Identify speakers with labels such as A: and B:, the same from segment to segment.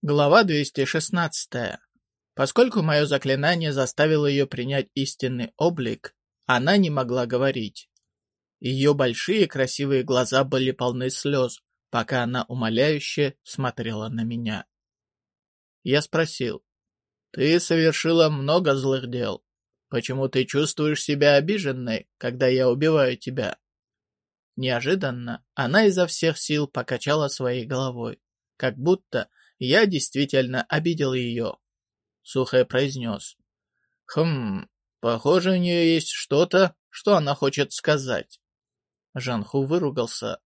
A: Глава 216. Поскольку мое заклинание заставило ее принять истинный облик, она не могла говорить. Ее большие красивые глаза были полны слез, пока она умоляюще смотрела на меня. Я спросил, «Ты совершила много злых дел. Почему ты чувствуешь себя обиженной, когда я убиваю тебя?» Неожиданно она изо всех сил покачала своей головой, как будто я действительно обидел ее. Сухая произнес. Хм, похоже, у нее есть что-то, что она хочет сказать. Жанху выругался.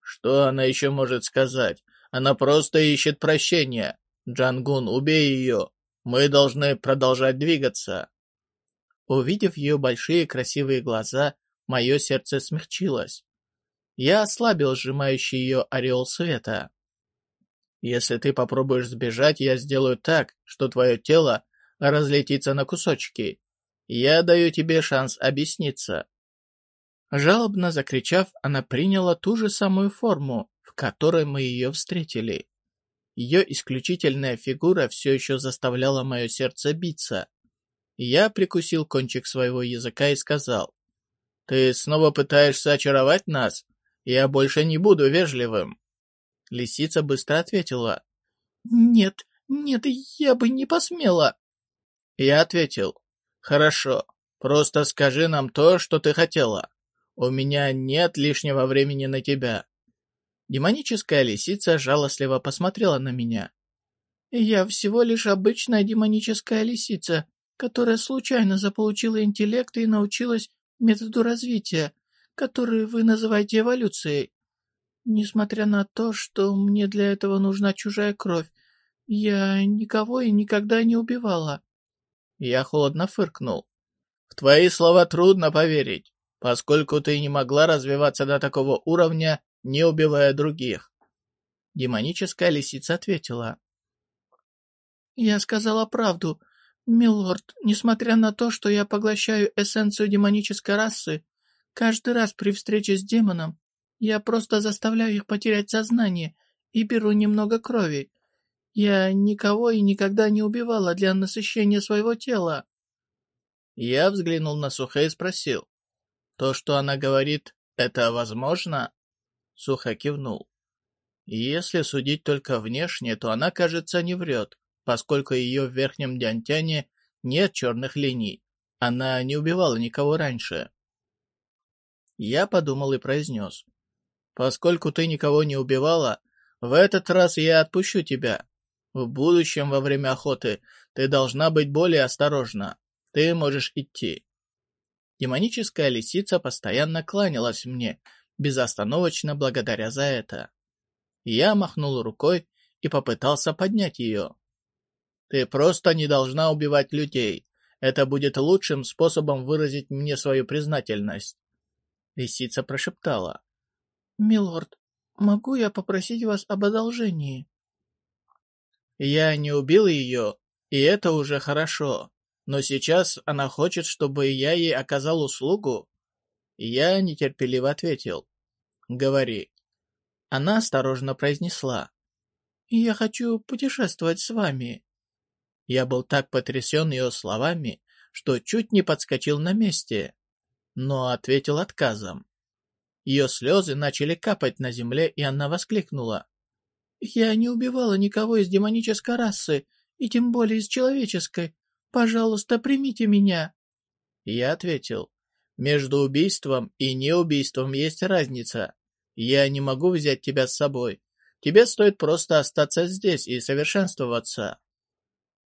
A: Что она еще может сказать? Она просто ищет прощения. Джангун, убей ее. Мы должны продолжать двигаться. Увидев ее большие красивые глаза, мое сердце смягчилось. Я ослабил сжимающий ее ореол света. Если ты попробуешь сбежать, я сделаю так, что твое тело разлетится на кусочки. Я даю тебе шанс объясниться». Жалобно закричав, она приняла ту же самую форму, в которой мы ее встретили. Ее исключительная фигура все еще заставляла мое сердце биться. Я прикусил кончик своего языка и сказал, «Ты снова пытаешься очаровать нас? Я больше не буду вежливым». Лисица быстро ответила. «Нет, нет, я бы не посмела». Я ответил. «Хорошо, просто скажи нам то, что ты хотела. У меня нет лишнего времени на тебя». Демоническая лисица жалостливо посмотрела на меня. «Я всего лишь обычная демоническая лисица, которая случайно заполучила интеллект и научилась методу развития, который вы называете эволюцией. Несмотря на то, что мне для этого нужна чужая кровь, я никого и никогда не убивала. Я холодно фыркнул. В твои слова трудно поверить, поскольку ты не могла развиваться до такого уровня, не убивая других. Демоническая лисица ответила. Я сказала правду. Милорд, несмотря на то, что я поглощаю эссенцию демонической расы, каждый раз при встрече с демоном я просто заставляю их потерять сознание и беру немного крови. Я никого и никогда не убивала для насыщения своего тела. Я взглянул на Сухэ и спросил. То, что она говорит, это возможно? Сухэ кивнул. Если судить только внешне, то она, кажется, не врет, поскольку ее в верхнем дянтяне нет черных линий. Она не убивала никого раньше. Я подумал и произнес. Поскольку ты никого не убивала, в этот раз я отпущу тебя. В будущем, во время охоты, ты должна быть более осторожна. Ты можешь идти». Демоническая лисица постоянно кланялась мне, безостановочно благодаря за это. Я махнул рукой и попытался поднять ее. «Ты просто не должна убивать людей. Это будет лучшим способом выразить мне свою признательность». Лисица прошептала. «Милорд, могу я попросить вас об одолжении?» «Я не убил ее, и это уже хорошо, но сейчас она хочет, чтобы я ей оказал услугу?» Я нетерпеливо ответил. «Говори». Она осторожно произнесла. «Я хочу путешествовать с вами». Я был так потрясен ее словами, что чуть не подскочил на месте, но ответил отказом. Ее слезы начали капать на земле, и она воскликнула. «Я не убивала никого из демонической расы, и тем более из человеческой. Пожалуйста, примите меня». Я ответил. «Между убийством и неубийством есть разница. Я не могу взять тебя с собой. Тебе стоит просто остаться здесь и совершенствоваться».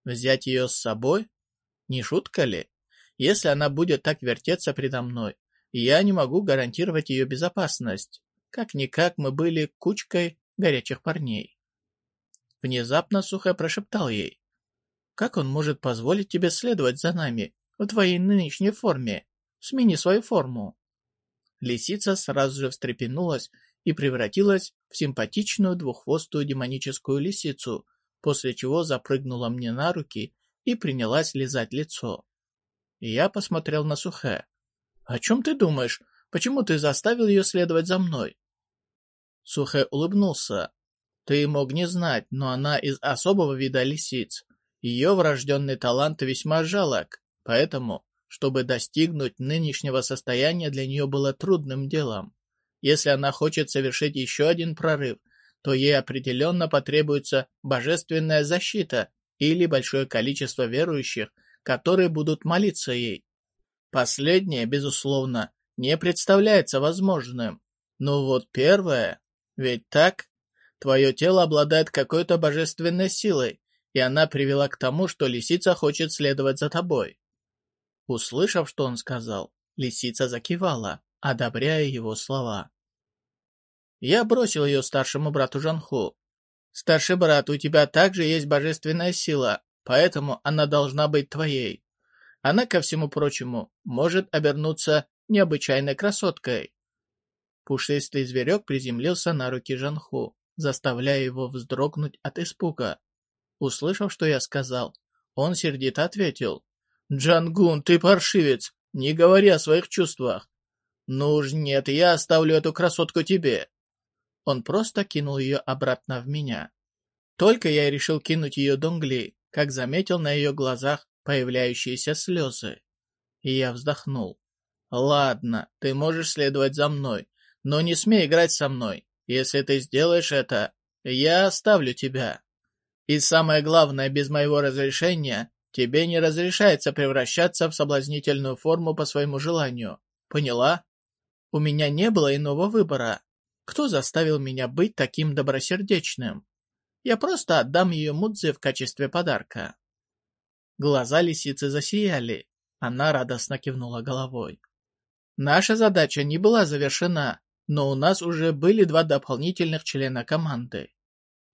A: Взять ее с собой? Не шутка ли? Если она будет так вертеться предо мной, я не могу гарантировать ее безопасность. Как-никак мы были кучкой горячих парней. Внезапно Сухая прошептал ей. «Как он может позволить тебе следовать за нами в твоей нынешней форме? Смени свою форму». Лисица сразу же встрепенулась и превратилась в симпатичную двуххвостую демоническую лисицу, после чего запрыгнула мне на руки и принялась лизать лицо. Я посмотрел на Сухэ. «О чем ты думаешь? Почему ты заставил ее следовать за мной?» Сухэ улыбнулся. Ты мог не знать, но она из особого вида лисиц. Ее врожденный талант весьма жалок, поэтому, чтобы достигнуть нынешнего состояния, для нее было трудным делом. Если она хочет совершить еще один прорыв, то ей определенно потребуется божественная защита или большое количество верующих, которые будут молиться ей. Последнее, безусловно, не представляется возможным. Но вот первое, ведь так? Твое тело обладает какой-то божественной силой, и она привела к тому, что лисица хочет следовать за тобой. Услышав, что он сказал, лисица закивала, одобряя его слова. Я бросил ее старшему брату Жанху. «Старший брат, у тебя также есть божественная сила, поэтому она должна быть твоей. Она, ко всему прочему, может обернуться необычайной красоткой». Пушистый зверек приземлился на руки Жанху, заставляя его вздрогнуть от испуга. Услышав, что я сказал, он сердито ответил. «Джангун, ты паршивец! Не говори о своих чувствах!» «Ну уж нет, я оставлю эту красотку тебе!» Он просто кинул ее обратно в меня. Только я решил кинуть ее Донгли, как заметил на ее глазах появляющиеся слезы. И я вздохнул. «Ладно, ты можешь следовать за мной, но не смей играть со мной. Если ты сделаешь это, я оставлю тебя». И самое главное, без моего разрешения тебе не разрешается превращаться в соблазнительную форму по своему желанию. Поняла? У меня не было иного выбора. Кто заставил меня быть таким добросердечным? Я просто отдам ее Мудзе в качестве подарка. Глаза лисицы засияли. Она радостно кивнула головой. Наша задача не была завершена, но у нас уже были два дополнительных члена команды.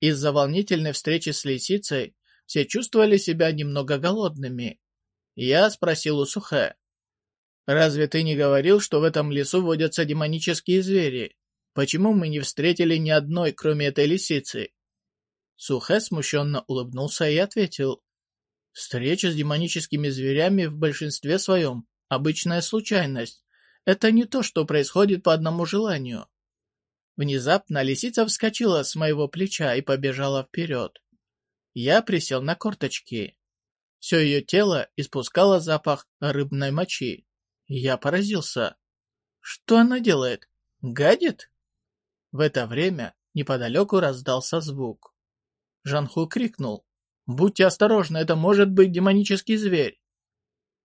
A: Из-за волнительной встречи с лисицей все чувствовали себя немного голодными. Я спросил у Сухэ. «Разве ты не говорил, что в этом лесу водятся демонические звери? Почему мы не встретили ни одной, кроме этой лисицы?» Сухэ смущенно улыбнулся и ответил. «Встреча с демоническими зверями в большинстве своем – обычная случайность. Это не то, что происходит по одному желанию. Внезапно лисица вскочила с моего плеча и побежала вперед. Я присел на корточки. Все ее тело испускало запах рыбной мочи. Я поразился. Что она делает? Гадит? В это время неподалеку раздался звук. Жанху крикнул. «Будьте осторожны, это может быть демонический зверь!»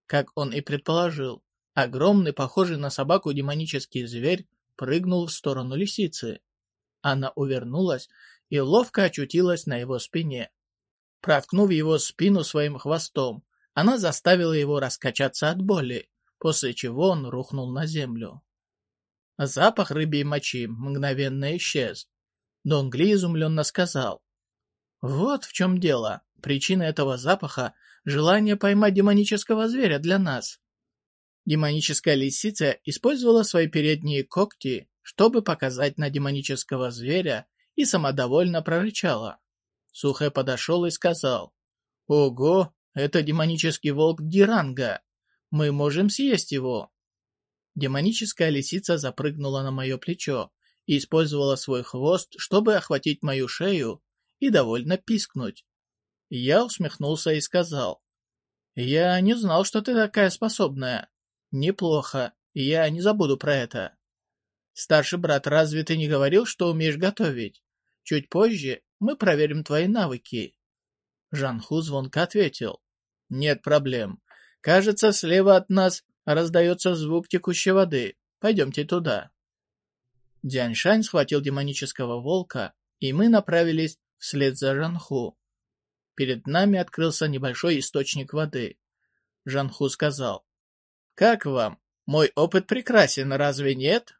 A: Как он и предположил, огромный, похожий на собаку демонический зверь прыгнул в сторону лисицы. Она увернулась и ловко очутилась на его спине. Проткнув его спину своим хвостом, она заставила его раскачаться от боли, после чего он рухнул на землю. Запах рыбьей мочи мгновенно исчез. Донгли изумленно сказал. «Вот в чем дело. Причина этого запаха — желание поймать демонического зверя для нас. Демоническая лисица использовала свои передние когти, чтобы показать на демонического зверя, и самодовольно прорычала. Сухэ подошел и сказал, «Ого, это демонический волк Диранга. Мы можем съесть его». Демоническая лисица запрыгнула на мое плечо и использовала свой хвост, чтобы охватить мою шею и довольно пискнуть. Я усмехнулся и сказал, «Я не знал, что ты такая способная. Неплохо, я не забуду про это. Старший брат, разве ты не говорил, что умеешь готовить? Чуть позже мы проверим твои навыки. Жанху звонко ответил. Нет проблем. Кажется, слева от нас раздается звук текущей воды. Пойдемте туда. Дяньшань схватил демонического волка, и мы направились вслед за Жанху. Перед нами открылся небольшой источник воды. Жанху сказал, «Как вам? Мой опыт прекрасен, разве нет?»